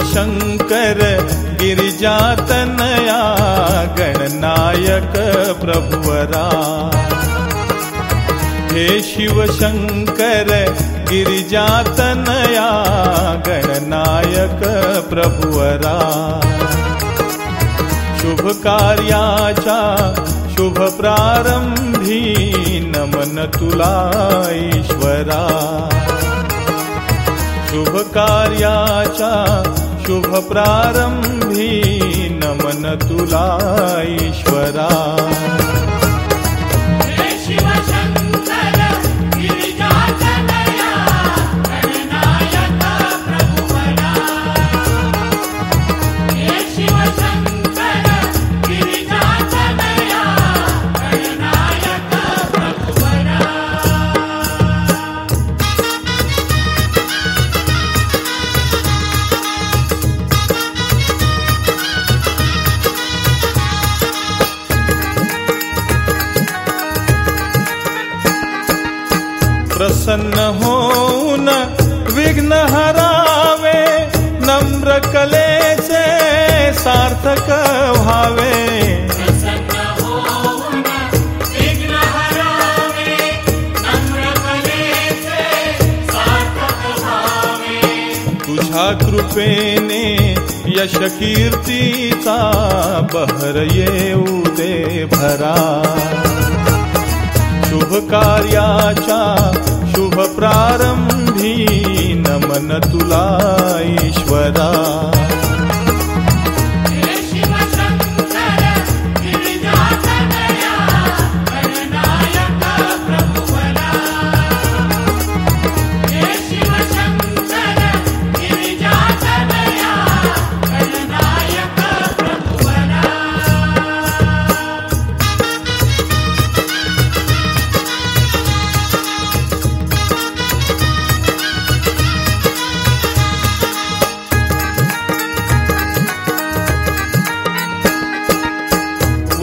शङ्कर गिरिजातनया गणनायक प्रभुवरा। हे शिव शङ्कर गिरिजातनया गणनायक प्रभुवरा। शुभ कार्याचा, शुभ प्रारंभी नमन तुला ईश्वरा। शुभकार्याचा शुभप्रारम्भी नमन तुला ईश्वरा प्रसन्न होऊन विघ्न हरावे नम्र कलेचे सार्थक व्हावे. प्रसन्न होऊन विघ्न हरावे नम्र कलेचे सार्थक व्हावे. तुझ्या कृपेने यश कीर्तीचा बहर येऊ दे भरा. शुभ कार्याचा शुभ प्रारंभी नमन तुला ईश्वरा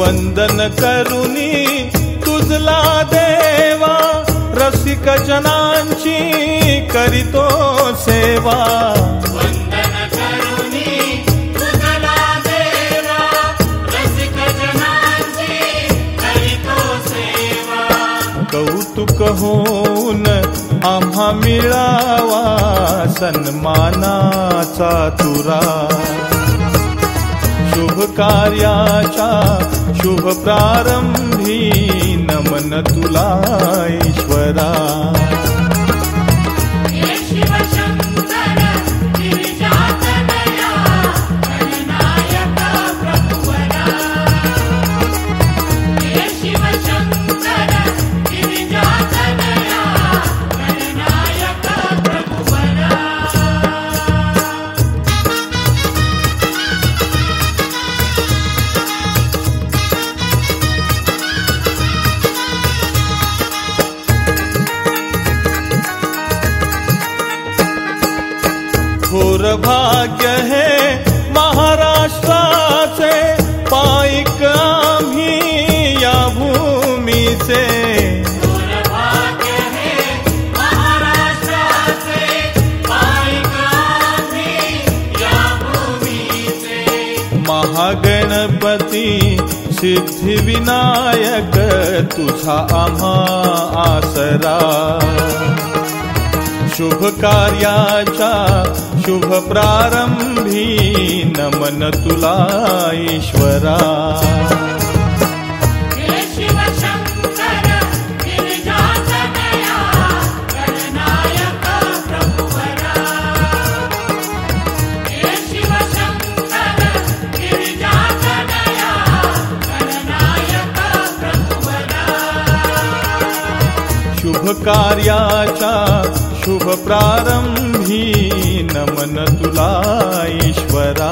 वंदन करुनी तुझला देवा रसिक जनांची करीतो सेवा. वन्दन करुणी तुझला देवा रसिक जनांची करीतो सेवा. कौतुक होऊन आम्हा मिळावा सन्मानाचा तुरा शुभकार्याचा शुभप्रारम्भी नमनतुला ईश्वरा थोर भाग्य है या भूमीचे दुर्भाग्य है या भूमीचे महागणपती सिद्धिविनायक तुझा आम्हा आसरा। शुभ कार्याचा शुभ प्रारंभी नमन तुला ईश्वरा शुभकार्याचा शुभप्रारम्भी नमन मनतु ईश्वरा